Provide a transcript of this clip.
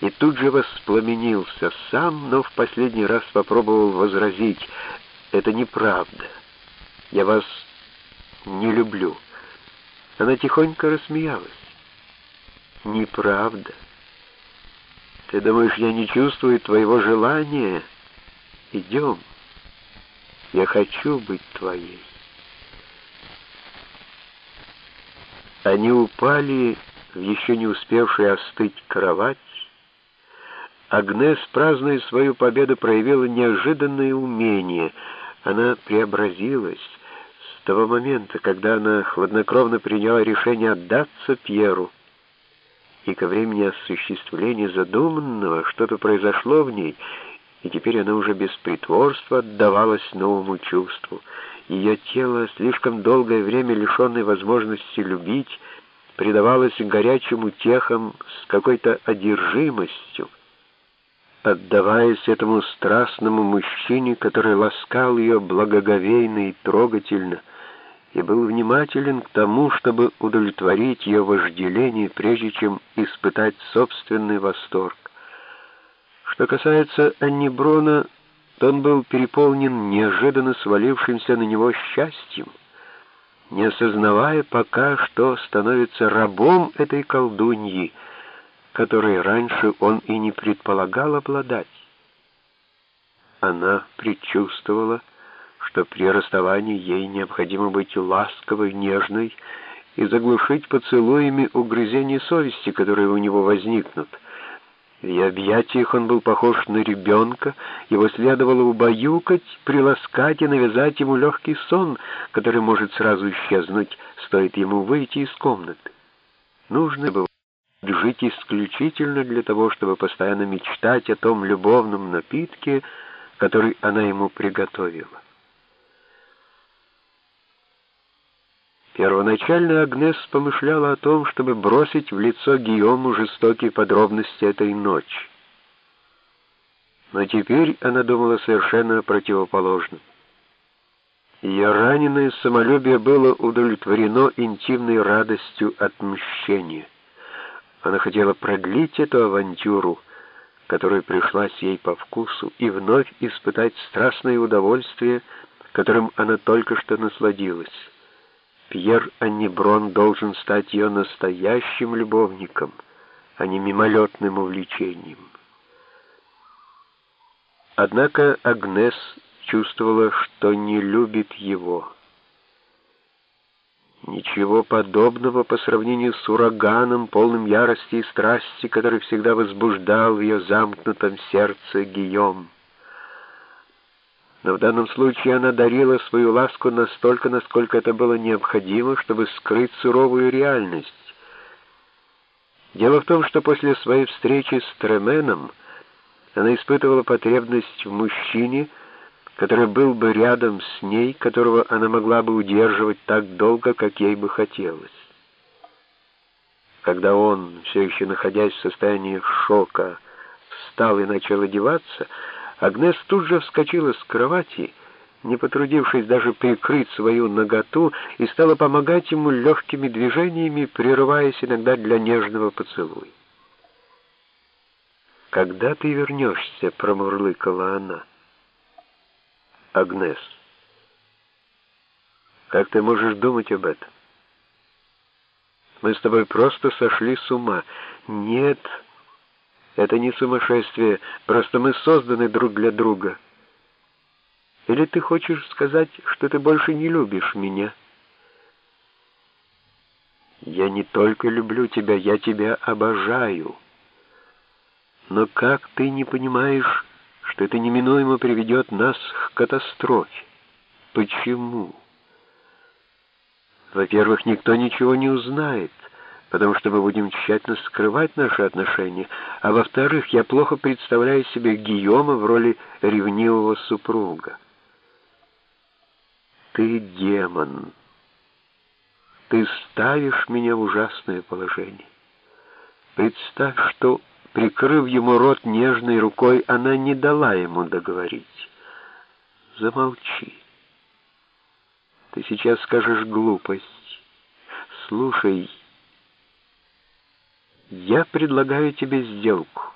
и тут же воспламенился сам, но в последний раз попробовал возразить. «Это неправда. Я вас не люблю». Она тихонько рассмеялась. «Неправда. Ты думаешь, я не чувствую твоего желания? Идем. Я хочу быть твоей». Они упали в еще не успевшую остыть кровать. Агнес, празднуя свою победу, проявила неожиданное умение. Она преобразилась с того момента, когда она хладнокровно приняла решение отдаться Пьеру. И ко времени осуществления задуманного что-то произошло в ней, и теперь она уже без притворства отдавалась новому чувству. Ее тело, слишком долгое время лишенное возможности любить, предавалось горячим утехам с какой-то одержимостью, отдаваясь этому страстному мужчине, который ласкал ее благоговейно и трогательно, и был внимателен к тому, чтобы удовлетворить ее вожделение, прежде чем испытать собственный восторг. Что касается Анни Брона, то он был переполнен неожиданно свалившимся на него счастьем не осознавая пока, что становится рабом этой колдуньи, которой раньше он и не предполагал обладать. Она предчувствовала, что при расставании ей необходимо быть ласковой, нежной и заглушить поцелуями угрызения совести, которые у него возникнут — в объятиях он был похож на ребенка, его следовало убаюкать, приласкать и навязать ему легкий сон, который может сразу исчезнуть, стоит ему выйти из комнаты. Нужно было жить исключительно для того, чтобы постоянно мечтать о том любовном напитке, который она ему приготовила. Первоначально Агнес помышляла о том, чтобы бросить в лицо Гийому жестокие подробности этой ночи. Но теперь она думала совершенно противоположно. Ее раненое самолюбие было удовлетворено интимной радостью отмщения. Она хотела продлить эту авантюру, которая пришлась ей по вкусу, и вновь испытать страстное удовольствие, которым она только что насладилась. Пьер Аннеброн должен стать ее настоящим любовником, а не мимолетным увлечением. Однако Агнес чувствовала, что не любит его. Ничего подобного по сравнению с ураганом, полным ярости и страсти, который всегда возбуждал в ее замкнутом сердце Гийом но в данном случае она дарила свою ласку настолько, насколько это было необходимо, чтобы скрыть суровую реальность. Дело в том, что после своей встречи с Тременом она испытывала потребность в мужчине, который был бы рядом с ней, которого она могла бы удерживать так долго, как ей бы хотелось. Когда он, все еще находясь в состоянии шока, встал и начал одеваться, Агнес тут же вскочила с кровати, не потрудившись даже прикрыть свою наготу, и стала помогать ему легкими движениями, прерываясь иногда для нежного поцелуя. «Когда ты вернешься?» — промурлыкала она. «Агнес, как ты можешь думать об этом? Мы с тобой просто сошли с ума. Нет...» Это не сумасшествие, просто мы созданы друг для друга. Или ты хочешь сказать, что ты больше не любишь меня? Я не только люблю тебя, я тебя обожаю. Но как ты не понимаешь, что это неминуемо приведет нас к катастрофе? Почему? Во-первых, никто ничего не узнает потому что мы будем тщательно скрывать наши отношения, а во-вторых, я плохо представляю себе Гийома в роли ревнивого супруга. Ты демон. Ты ставишь меня в ужасное положение. Представь, что, прикрыв ему рот нежной рукой, она не дала ему договорить. Замолчи. Ты сейчас скажешь глупость. Слушай, я предлагаю тебе сделку.